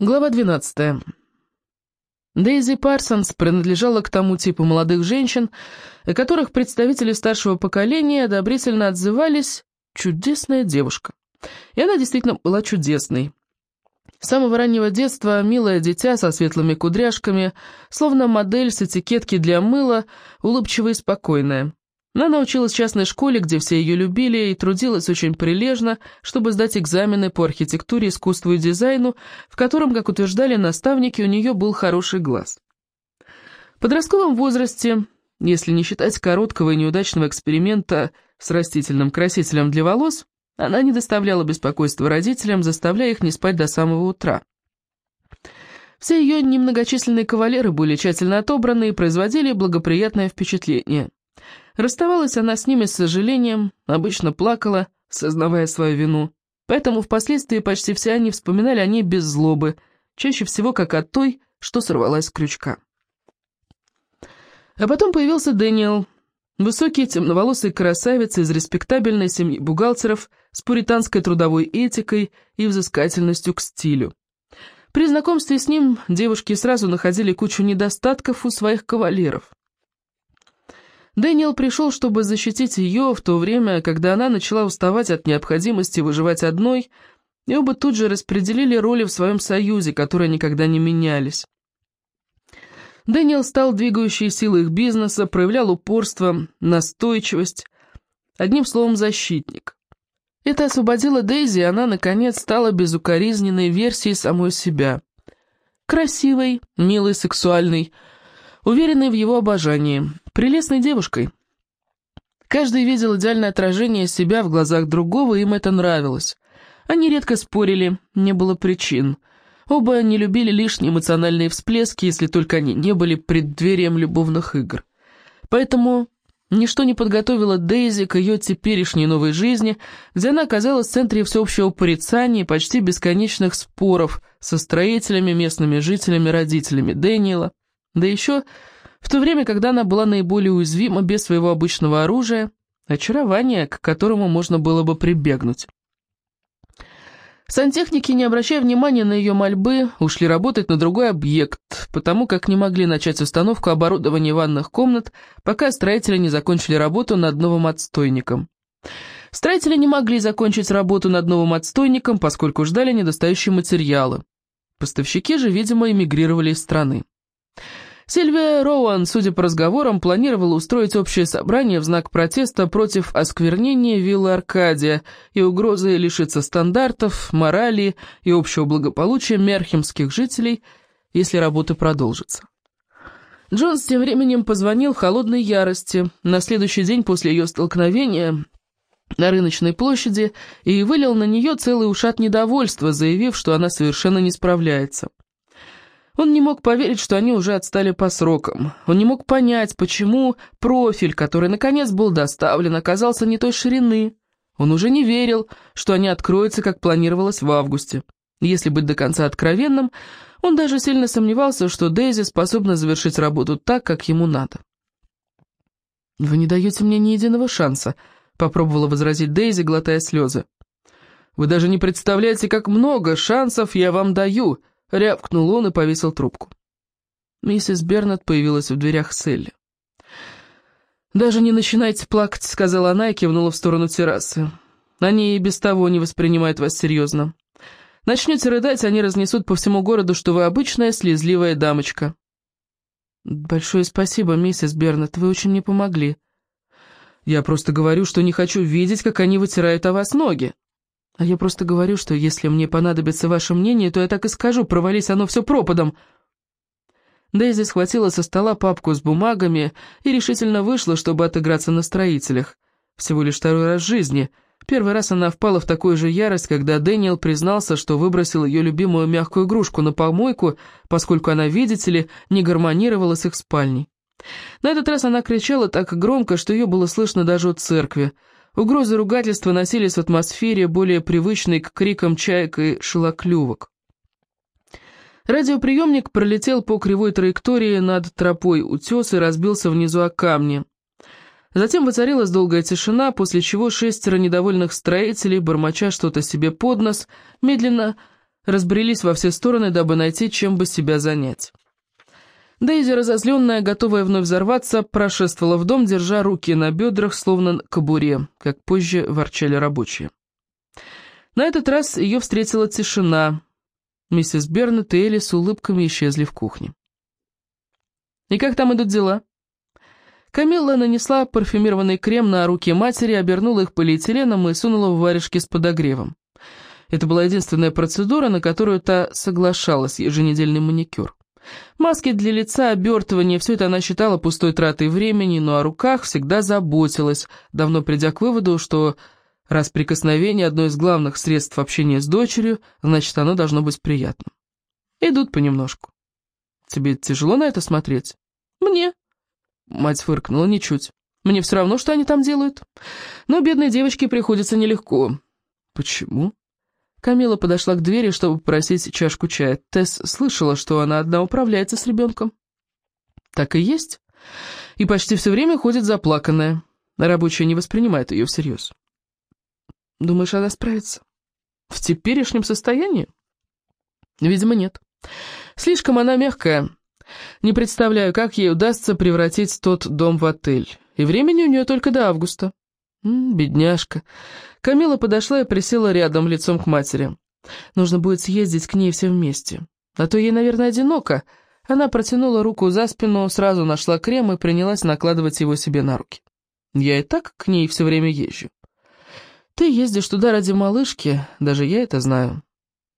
Глава 12. Дейзи Парсонс принадлежала к тому типу молодых женщин, о которых представители старшего поколения одобрительно отзывались «чудесная девушка». И она действительно была чудесной. С самого раннего детства милое дитя со светлыми кудряшками, словно модель с этикетки для мыла, улыбчивая и спокойная. Она училась в частной школе, где все ее любили, и трудилась очень прилежно, чтобы сдать экзамены по архитектуре, искусству и дизайну, в котором, как утверждали наставники, у нее был хороший глаз. В подростковом возрасте, если не считать короткого и неудачного эксперимента с растительным красителем для волос, она не доставляла беспокойства родителям, заставляя их не спать до самого утра. Все ее немногочисленные кавалеры были тщательно отобраны и производили благоприятное впечатление. Расставалась она с ними с сожалением, обычно плакала, сознавая свою вину. Поэтому впоследствии почти все они вспоминали о ней без злобы, чаще всего как о той, что сорвалась с крючка. А потом появился Дэниел, высокий темноволосый красавец из респектабельной семьи бухгалтеров с пуританской трудовой этикой и взыскательностью к стилю. При знакомстве с ним девушки сразу находили кучу недостатков у своих кавалеров. Дэниел пришел, чтобы защитить ее в то время, когда она начала уставать от необходимости выживать одной, и оба тут же распределили роли в своем союзе, которые никогда не менялись. Дэниел стал двигающей силой их бизнеса, проявлял упорство, настойчивость, одним словом, защитник. Это освободило Дейзи, и она, наконец, стала безукоризненной версией самой себя. Красивой, милой, сексуальной, уверенной в его обожании, прелестной девушкой. Каждый видел идеальное отражение себя в глазах другого, им это нравилось. Они редко спорили, не было причин. Оба не любили лишние эмоциональные всплески, если только они не были преддверием любовных игр. Поэтому ничто не подготовило Дейзи к ее теперешней новой жизни, где она оказалась в центре всеобщего порицания и почти бесконечных споров со строителями, местными жителями, родителями Дэниела. Да еще в то время, когда она была наиболее уязвима без своего обычного оружия, очарование, к которому можно было бы прибегнуть. Сантехники, не обращая внимания на ее мольбы, ушли работать на другой объект, потому как не могли начать установку оборудования ванных комнат, пока строители не закончили работу над новым отстойником. Строители не могли закончить работу над новым отстойником, поскольку ждали недостающие материалы. Поставщики же, видимо, эмигрировали из страны. Сильвия Роуан, судя по разговорам, планировала устроить общее собрание в знак протеста против осквернения виллы Аркадия и угрозы лишиться стандартов, морали и общего благополучия мерхемских жителей, если работа продолжится. Джонс тем временем позвонил в холодной ярости на следующий день после ее столкновения на рыночной площади и вылил на нее целый ушат недовольства, заявив, что она совершенно не справляется. Он не мог поверить, что они уже отстали по срокам. Он не мог понять, почему профиль, который наконец был доставлен, оказался не той ширины. Он уже не верил, что они откроются, как планировалось в августе. Если быть до конца откровенным, он даже сильно сомневался, что Дейзи способна завершить работу так, как ему надо. «Вы не даете мне ни единого шанса», — попробовала возразить Дейзи, глотая слезы. «Вы даже не представляете, как много шансов я вам даю», Рявкнул он и повесил трубку. Миссис Бернет появилась в дверях Селли. «Даже не начинайте плакать», — сказала она и кивнула в сторону террасы. «Они и без того не воспринимают вас серьезно. Начнете рыдать, они разнесут по всему городу, что вы обычная слезливая дамочка». «Большое спасибо, миссис Бернет, вы очень мне помогли». «Я просто говорю, что не хочу видеть, как они вытирают о вас ноги». А я просто говорю, что если мне понадобится ваше мнение, то я так и скажу, провались оно все пропадом. Дейзи схватила со стола папку с бумагами и решительно вышла, чтобы отыграться на строителях. Всего лишь второй раз в жизни. Первый раз она впала в такую же ярость, когда Дэниел признался, что выбросил ее любимую мягкую игрушку на помойку, поскольку она, видите ли, не гармонировала с их спальней. На этот раз она кричала так громко, что ее было слышно даже от церкви. Угрозы ругательства носились в атмосфере, более привычной к крикам чаек и шелоклювок. Радиоприемник пролетел по кривой траектории над тропой утес и разбился внизу о камни. Затем воцарилась долгая тишина, после чего шестеро недовольных строителей, бормоча что-то себе под нос, медленно разбрелись во все стороны, дабы найти, чем бы себя занять. Дейзи, разозленная, готовая вновь взорваться, прошествовала в дом, держа руки на бедрах, словно кобуре, как позже ворчали рабочие. На этот раз ее встретила тишина. Миссис Бернет и Элли с улыбками исчезли в кухне. «И как там идут дела?» Камилла нанесла парфюмированный крем на руки матери, обернула их полиэтиленом и сунула в варежки с подогревом. Это была единственная процедура, на которую та соглашалась, еженедельный маникюр. Маски для лица, обертывание – все это она считала пустой тратой времени, но о руках всегда заботилась, давно придя к выводу, что раз прикосновение – одно из главных средств общения с дочерью, значит, оно должно быть приятным. Идут понемножку. Тебе тяжело на это смотреть? Мне. Мать фыркнула ничуть. Мне все равно, что они там делают. Но бедной девочке приходится нелегко. Почему? Камила подошла к двери, чтобы попросить чашку чая. Тесс слышала, что она одна управляется с ребенком. Так и есть. И почти все время ходит заплаканная. Рабочая не воспринимает ее всерьез. Думаешь, она справится? В теперешнем состоянии? Видимо, нет. Слишком она мягкая. Не представляю, как ей удастся превратить тот дом в отель. И времени у нее только до августа. Бедняжка. Камила подошла и присела рядом, лицом к матери. Нужно будет съездить к ней все вместе. А то ей, наверное, одиноко. Она протянула руку за спину, сразу нашла крем и принялась накладывать его себе на руки. Я и так к ней все время езжу. Ты ездишь туда ради малышки, даже я это знаю.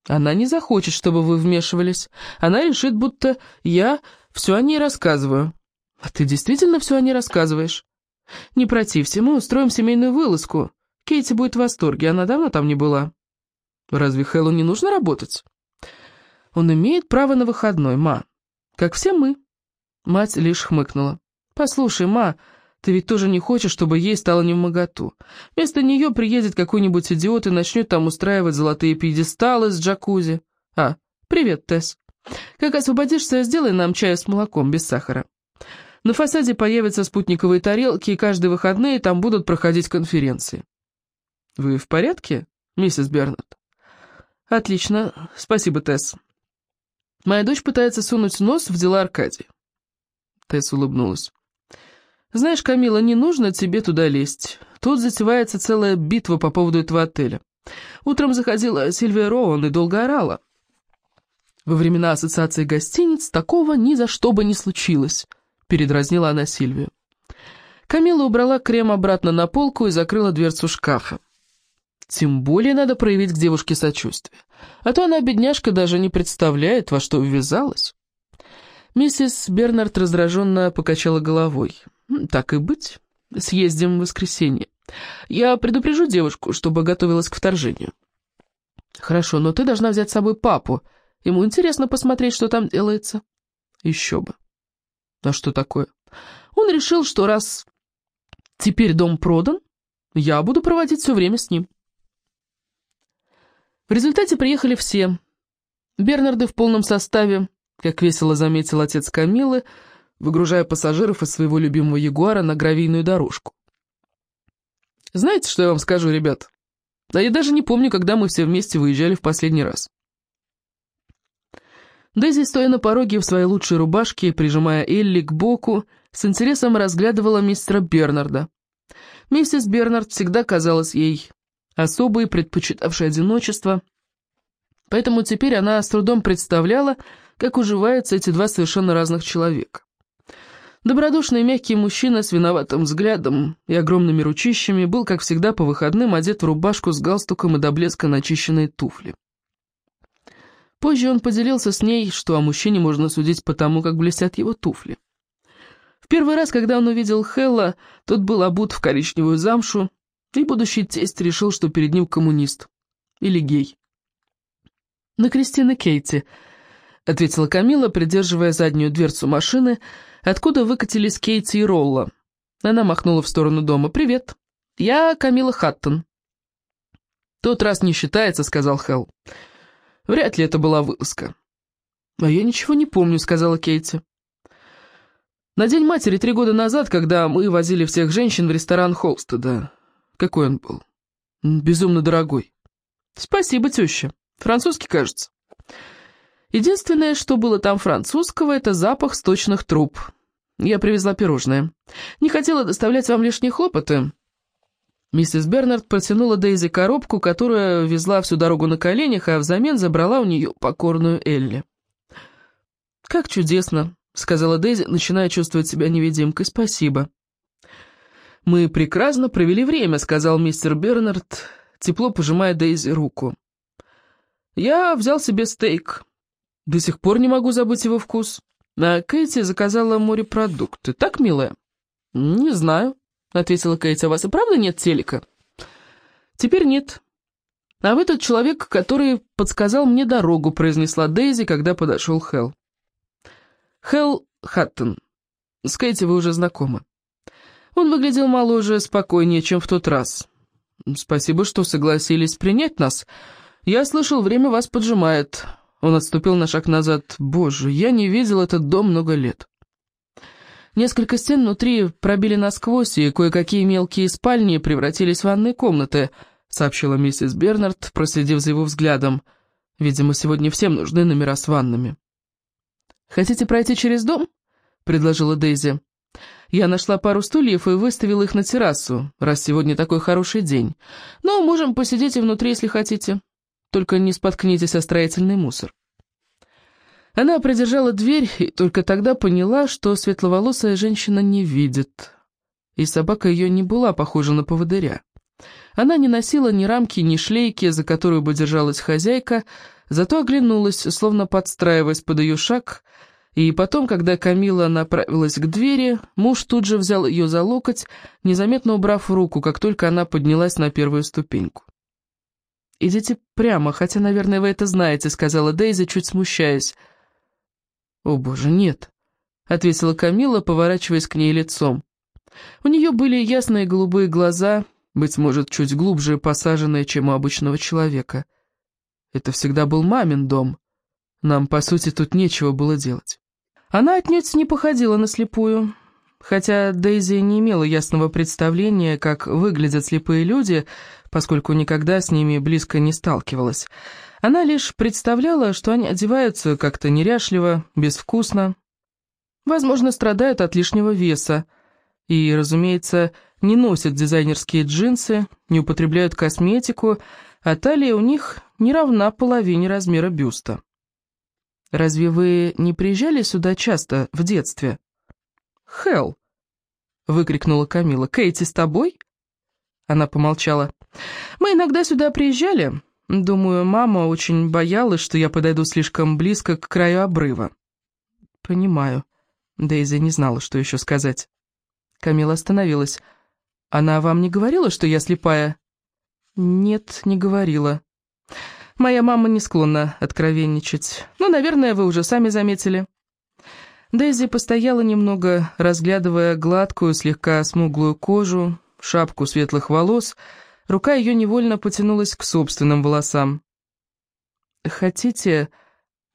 Она не захочет, чтобы вы вмешивались. Она решит, будто я все о ней рассказываю. А ты действительно все о ней рассказываешь? Не протився, мы устроим семейную вылазку. Кейти будет в восторге, она давно там не была. Разве Хэллу не нужно работать? Он имеет право на выходной, ма. Как все мы. Мать лишь хмыкнула. Послушай, ма, ты ведь тоже не хочешь, чтобы ей стало невмоготу. Вместо нее приедет какой-нибудь идиот и начнет там устраивать золотые пьедесталы с джакузи. А, привет, Тесс. Как освободишься, сделай нам чай с молоком, без сахара. На фасаде появятся спутниковые тарелки, и каждые выходные там будут проходить конференции. Вы в порядке, миссис Бернард? Отлично, спасибо, Тесс. Моя дочь пытается сунуть нос в дела Аркадия. Тесс улыбнулась. «Знаешь, Камила, не нужно тебе туда лезть. Тут затевается целая битва по поводу этого отеля. Утром заходила Сильвия Роуэн и долго орала. Во времена ассоциации гостиниц такого ни за что бы не случилось», — передразнила она Сильвию. Камила убрала крем обратно на полку и закрыла дверцу шкафа. Тем более надо проявить к девушке сочувствие. А то она, бедняжка, даже не представляет, во что ввязалась. Миссис Бернард раздраженно покачала головой. «Так и быть. Съездим в воскресенье. Я предупрежу девушку, чтобы готовилась к вторжению». «Хорошо, но ты должна взять с собой папу. Ему интересно посмотреть, что там делается». «Еще бы». «А что такое?» «Он решил, что раз теперь дом продан, я буду проводить все время с ним». В результате приехали все. Бернарды в полном составе, как весело заметил отец Камилы, выгружая пассажиров из своего любимого Ягуара на гравийную дорожку. Знаете, что я вам скажу, ребят? Да я даже не помню, когда мы все вместе выезжали в последний раз. Дейзи, стоя на пороге в своей лучшей рубашке, прижимая Элли к боку, с интересом разглядывала мистера Бернарда. Миссис Бернард всегда казалась ей особой, предпочитавшей одиночество, поэтому теперь она с трудом представляла, как уживаются эти два совершенно разных человека. Добродушный мягкий мужчина с виноватым взглядом и огромными ручищами был, как всегда, по выходным одет в рубашку с галстуком и до блеска начищенные туфли. Позже он поделился с ней, что о мужчине можно судить по тому, как блестят его туфли. В первый раз, когда он увидел Хелла, тот был обут в коричневую замшу, и будущий тесть решил, что перед ним коммунист. Или гей. «На Кристина Кейти», — ответила Камила, придерживая заднюю дверцу машины, — откуда выкатились Кейти и Ролла. Она махнула в сторону дома. «Привет, я Камила Хаттон». «Тот раз не считается», — сказал Хелл. «Вряд ли это была вылазка». «А я ничего не помню», — сказала Кейти. «На День матери три года назад, когда мы возили всех женщин в ресторан Холстеда. Какой он был? Безумно дорогой». «Спасибо, теща. Французский, кажется». Единственное, что было там французского, это запах сточных труб. Я привезла пирожное. Не хотела доставлять вам лишние хлопоты». Миссис Бернард протянула Дейзи коробку, которая везла всю дорогу на коленях, а взамен забрала у нее покорную Элли. «Как чудесно», — сказала Дейзи, начиная чувствовать себя невидимкой. «Спасибо». «Мы прекрасно провели время», — сказал мистер Бернард, тепло пожимая Дейзи руку. «Я взял себе стейк. До сих пор не могу забыть его вкус. А Кэти заказала морепродукты. Так, милая?» «Не знаю», — ответила Кэти. «А вас и правда нет телека?» «Теперь нет. А вы тот человек, который подсказал мне дорогу», — произнесла Дейзи, когда подошел Хелл. Хелл Хаттон. С Кэти вы уже знакомы. Он выглядел моложе, спокойнее, чем в тот раз. Спасибо, что согласились принять нас. Я слышал, время вас поджимает. Он отступил на шаг назад. Боже, я не видел этот дом много лет. Несколько стен внутри пробили насквозь, и кое-какие мелкие спальни превратились в ванные комнаты, сообщила миссис Бернард, проследив за его взглядом. Видимо, сегодня всем нужны номера с ваннами. «Хотите пройти через дом?» — предложила Дейзи. «Я нашла пару стульев и выставила их на террасу, раз сегодня такой хороший день. Но можем посидеть и внутри, если хотите. Только не споткнитесь о строительный мусор». Она придержала дверь и только тогда поняла, что светловолосая женщина не видит. И собака ее не была похожа на поводыря. Она не носила ни рамки, ни шлейки, за которую бы держалась хозяйка, зато оглянулась, словно подстраиваясь под ее шаг, и потом, когда Камила направилась к двери, муж тут же взял ее за локоть, незаметно убрав руку, как только она поднялась на первую ступеньку. «Идите прямо, хотя, наверное, вы это знаете», — сказала Дейзи, чуть смущаясь. «О, боже, нет», — ответила Камила, поворачиваясь к ней лицом. У нее были ясные голубые глаза, быть может, чуть глубже посаженные, чем у обычного человека. Это всегда был мамин дом. Нам, по сути, тут нечего было делать. Она отнюдь не походила на слепую, хотя Дейзи не имела ясного представления, как выглядят слепые люди, поскольку никогда с ними близко не сталкивалась. Она лишь представляла, что они одеваются как-то неряшливо, безвкусно. Возможно, страдают от лишнего веса. И, разумеется, не носят дизайнерские джинсы, не употребляют косметику, а талия у них не равна половине размера бюста. Разве вы не приезжали сюда часто, в детстве?» «Хелл!» — выкрикнула Камила. «Кейти с тобой?» Она помолчала. «Мы иногда сюда приезжали. Думаю, мама очень боялась, что я подойду слишком близко к краю обрыва». «Понимаю». Дейзи не знала, что еще сказать. Камила остановилась. «Она вам не говорила, что я слепая?» «Нет, не говорила». Моя мама не склонна откровенничать. Ну, наверное, вы уже сами заметили. Дейзи постояла немного, разглядывая гладкую, слегка смуглую кожу, шапку светлых волос. Рука ее невольно потянулась к собственным волосам. «Хотите...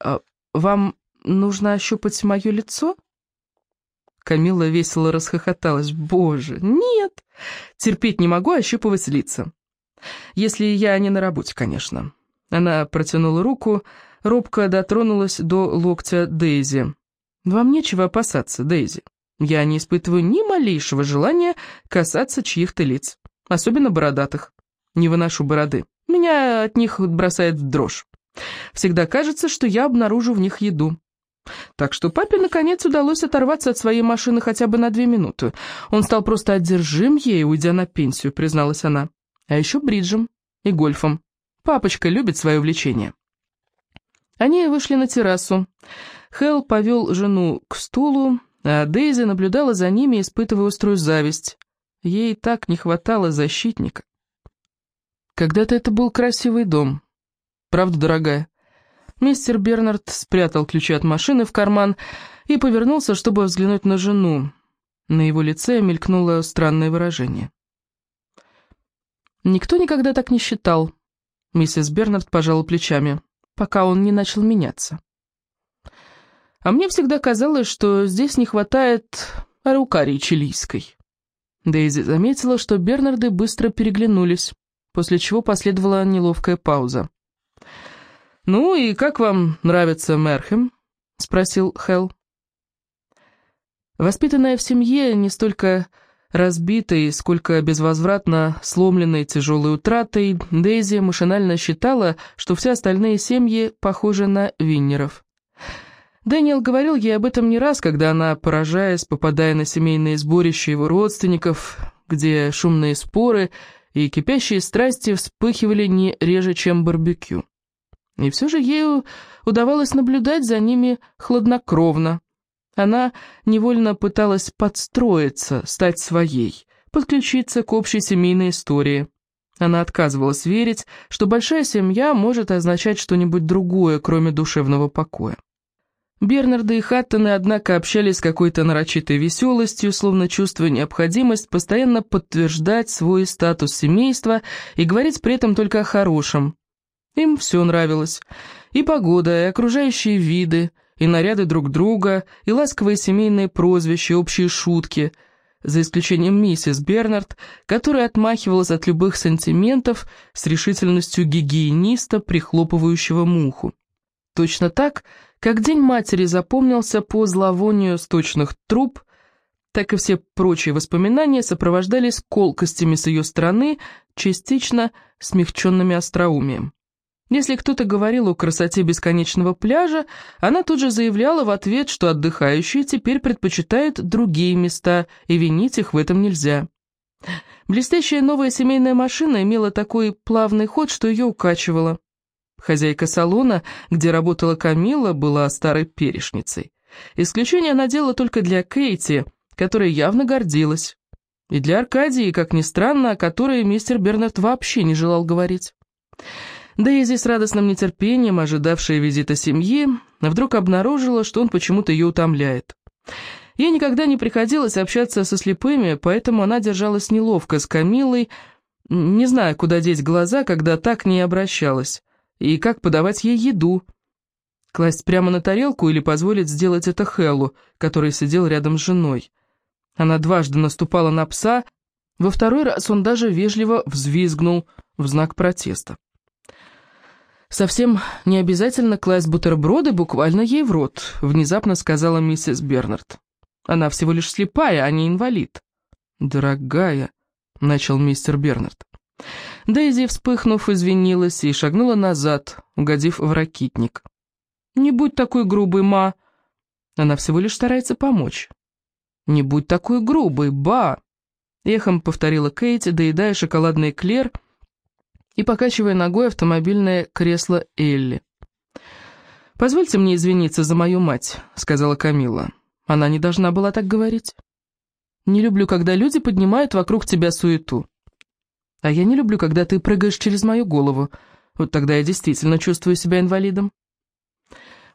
А, вам нужно ощупать мое лицо?» Камила весело расхохоталась. «Боже, нет! Терпеть не могу ощупывать лица. Если я не на работе, конечно». Она протянула руку, робко дотронулась до локтя Дейзи. «Вам нечего опасаться, Дейзи. Я не испытываю ни малейшего желания касаться чьих-то лиц, особенно бородатых. Не выношу бороды. Меня от них бросает в дрожь. Всегда кажется, что я обнаружу в них еду. Так что папе, наконец, удалось оторваться от своей машины хотя бы на две минуты. Он стал просто одержим ей, уйдя на пенсию, призналась она. А еще бриджем и гольфом. Папочка любит свое увлечение. Они вышли на террасу. Хелл повел жену к стулу, а Дейзи наблюдала за ними, испытывая острую зависть. Ей так не хватало защитника. Когда-то это был красивый дом. Правда, дорогая? Мистер Бернард спрятал ключи от машины в карман и повернулся, чтобы взглянуть на жену. На его лице мелькнуло странное выражение. Никто никогда так не считал. Миссис Бернард пожала плечами, пока он не начал меняться. А мне всегда казалось, что здесь не хватает арукарии чилийской. Дейзи заметила, что Бернарды быстро переглянулись, после чего последовала неловкая пауза. «Ну и как вам нравится Мерхем?» — спросил Хелл. Воспитанная в семье не столько разбитой, сколько безвозвратно сломленной тяжелой утратой, Дейзи машинально считала, что все остальные семьи похожи на Виннеров. Дэниел говорил ей об этом не раз, когда она, поражаясь, попадая на семейные сборища его родственников, где шумные споры и кипящие страсти вспыхивали не реже, чем барбекю. И все же ею удавалось наблюдать за ними хладнокровно. Она невольно пыталась подстроиться, стать своей, подключиться к общей семейной истории. Она отказывалась верить, что большая семья может означать что-нибудь другое, кроме душевного покоя. Бернарды и Хаттоны, однако, общались с какой-то нарочитой веселостью, словно чувствуя необходимость постоянно подтверждать свой статус семейства и говорить при этом только о хорошем. Им все нравилось. И погода, и окружающие виды, и наряды друг друга, и ласковые семейные прозвища, общие шутки, за исключением миссис Бернард, которая отмахивалась от любых сантиментов с решительностью гигиениста, прихлопывающего муху. Точно так, как День матери запомнился по зловонию сточных труб, так и все прочие воспоминания сопровождались колкостями с ее стороны, частично смягченными остроумием. Если кто-то говорил о красоте бесконечного пляжа, она тут же заявляла в ответ, что отдыхающие теперь предпочитают другие места, и винить их в этом нельзя. Блестящая новая семейная машина имела такой плавный ход, что ее укачивало. Хозяйка салона, где работала Камила, была старой перешницей. Исключение она делала только для Кейти, которая явно гордилась. И для Аркадии, как ни странно, о которой мистер Бернард вообще не желал говорить. Дейзи с радостным нетерпением, ожидавшая визита семьи, вдруг обнаружила, что он почему-то ее утомляет. Ей никогда не приходилось общаться со слепыми, поэтому она держалась неловко с Камилой, не зная, куда деть глаза, когда так не обращалась и как подавать ей еду. Класть прямо на тарелку или позволить сделать это Хеллу, который сидел рядом с женой. Она дважды наступала на пса, во второй раз он даже вежливо взвизгнул в знак протеста. «Совсем не обязательно класть бутерброды буквально ей в рот», — внезапно сказала миссис Бернард. «Она всего лишь слепая, а не инвалид». «Дорогая», — начал мистер Бернард. Дейзи, вспыхнув, извинилась и шагнула назад, угодив в ракитник. «Не будь такой грубой, ма!» Она всего лишь старается помочь. «Не будь такой грубой, ба!» Эхом повторила Кейти, доедая шоколадный эклер и покачивая ногой автомобильное кресло Элли. «Позвольте мне извиниться за мою мать», — сказала Камила. «Она не должна была так говорить. Не люблю, когда люди поднимают вокруг тебя суету. А я не люблю, когда ты прыгаешь через мою голову. Вот тогда я действительно чувствую себя инвалидом.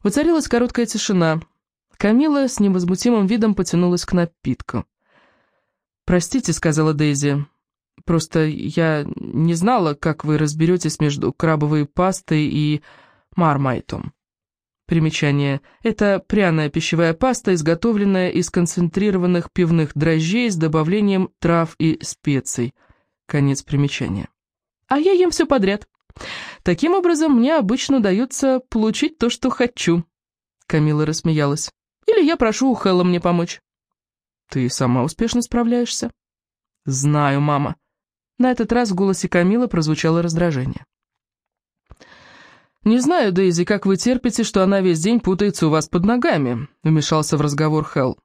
Воцарилась короткая тишина. Камила с невозмутимым видом потянулась к напитку. «Простите», — сказала Дейзи. «Просто я не знала, как вы разберетесь между крабовой пастой и мармайтом». Примечание. Это пряная пищевая паста, изготовленная из концентрированных пивных дрожжей с добавлением трав и специй. Конец примечания. А я ем все подряд. Таким образом, мне обычно удается получить то, что хочу. Камила рассмеялась. Или я прошу у Хэлла мне помочь. Ты сама успешно справляешься? Знаю, мама. На этот раз в голосе Камилы прозвучало раздражение. «Не знаю, Дейзи, как вы терпите, что она весь день путается у вас под ногами», — вмешался в разговор Хелл.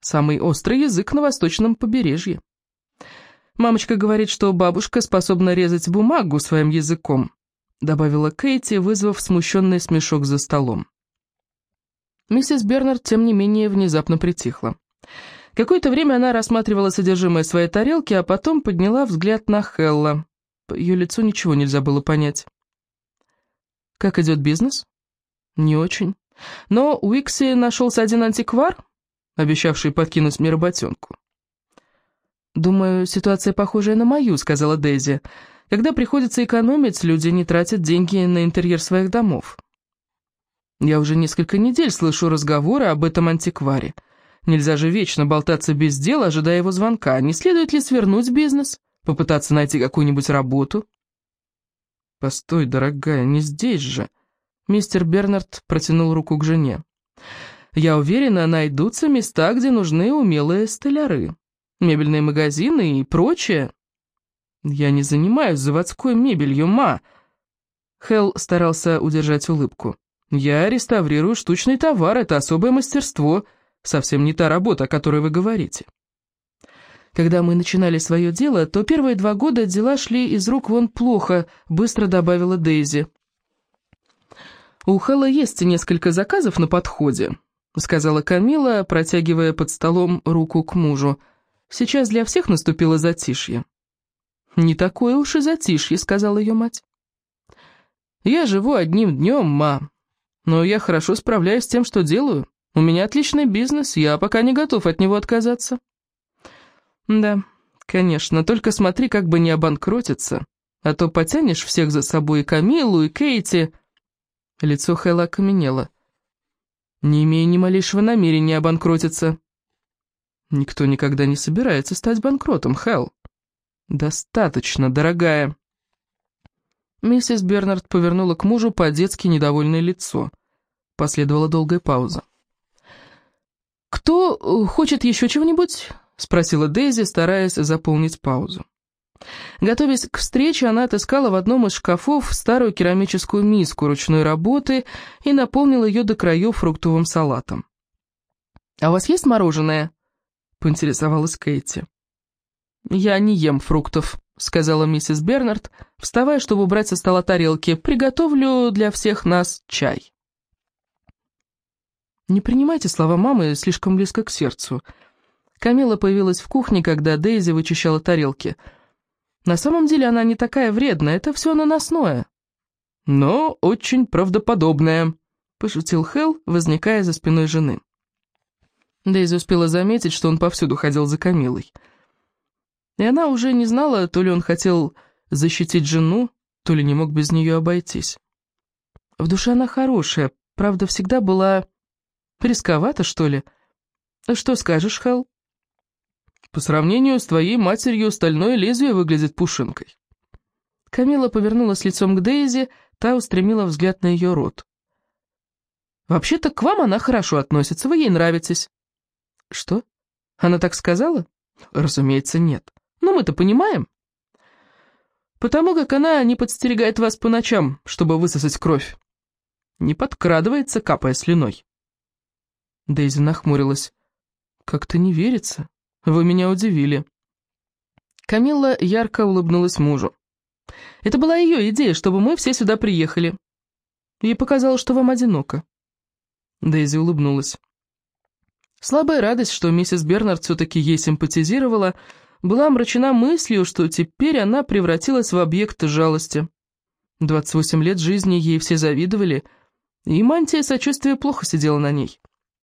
«Самый острый язык на восточном побережье». Мамочка говорит, что бабушка способна резать бумагу своим языком», добавила Кейти, вызвав смущенный смешок за столом. Миссис Бернард, тем не менее, внезапно притихла. Какое-то время она рассматривала содержимое своей тарелки, а потом подняла взгляд на Хелла. По ее лицу ничего нельзя было понять. «Как идет бизнес?» «Не очень. Но у Икси нашелся один антиквар, обещавший подкинуть мне работенку. «Думаю, ситуация похожая на мою», — сказала Дейзи. «Когда приходится экономить, люди не тратят деньги на интерьер своих домов». «Я уже несколько недель слышу разговоры об этом антикваре. Нельзя же вечно болтаться без дела, ожидая его звонка. Не следует ли свернуть бизнес, попытаться найти какую-нибудь работу?» «Постой, дорогая, не здесь же», Мистер Бернард протянул руку к жене. «Я уверена, найдутся места, где нужны умелые столяры. Мебельные магазины и прочее». «Я не занимаюсь заводской мебелью, ма!» Хелл старался удержать улыбку. «Я реставрирую штучный товар, это особое мастерство, совсем не та работа, о которой вы говорите». Когда мы начинали свое дело, то первые два года дела шли из рук вон плохо, быстро добавила Дейзи. «У Хэлла есть несколько заказов на подходе», — сказала Камила, протягивая под столом руку к мужу. «Сейчас для всех наступило затишье». «Не такое уж и затишье», — сказала ее мать. «Я живу одним днем, ма, но я хорошо справляюсь с тем, что делаю. У меня отличный бизнес, я пока не готов от него отказаться». «Да, конечно, только смотри, как бы не обанкротиться, а то потянешь всех за собой и Камилу, и Кейти...» Лицо Хэлла окаменело. «Не имею ни малейшего намерения обанкротиться». «Никто никогда не собирается стать банкротом, Хэл». «Достаточно, дорогая». Миссис Бернард повернула к мужу по-детски недовольное лицо. Последовала долгая пауза. «Кто э, хочет еще чего-нибудь?» — спросила Дейзи, стараясь заполнить паузу. Готовясь к встрече, она отыскала в одном из шкафов старую керамическую миску ручной работы и наполнила ее до краев фруктовым салатом. «А у вас есть мороженое?» — поинтересовалась Кейти. «Я не ем фруктов», — сказала миссис Бернард, вставая, чтобы убрать со стола тарелки. «Приготовлю для всех нас чай». Не принимайте слова мамы слишком близко к сердцу. Камила появилась в кухне, когда Дейзи вычищала тарелки — на самом деле она не такая вредная, это все наносное. Но очень правдоподобное, пошутил Хелл, возникая за спиной жены. Дейзи успела заметить, что он повсюду ходил за Камилой. И она уже не знала, то ли он хотел защитить жену, то ли не мог без нее обойтись. В душе она хорошая, правда, всегда была рисковата, что ли. Что скажешь, Хелл? По сравнению с твоей матерью, стальное лезвие выглядит пушинкой». Камила повернулась лицом к Дейзи, та устремила взгляд на ее рот. «Вообще-то к вам она хорошо относится, вы ей нравитесь». «Что? Она так сказала?» «Разумеется, нет. Но мы-то понимаем». «Потому как она не подстерегает вас по ночам, чтобы высосать кровь. Не подкрадывается, капая слюной». Дейзи нахмурилась. «Как-то не верится. Вы меня удивили». Камилла ярко улыбнулась мужу. «Это была ее идея, чтобы мы все сюда приехали. Ей показалось, что вам одиноко». Дейзи улыбнулась. Слабая радость, что миссис Бернард все-таки ей симпатизировала, была омрачена мыслью, что теперь она превратилась в объект жалости. 28 лет жизни ей все завидовали, и мантия сочувствия плохо сидела на ней.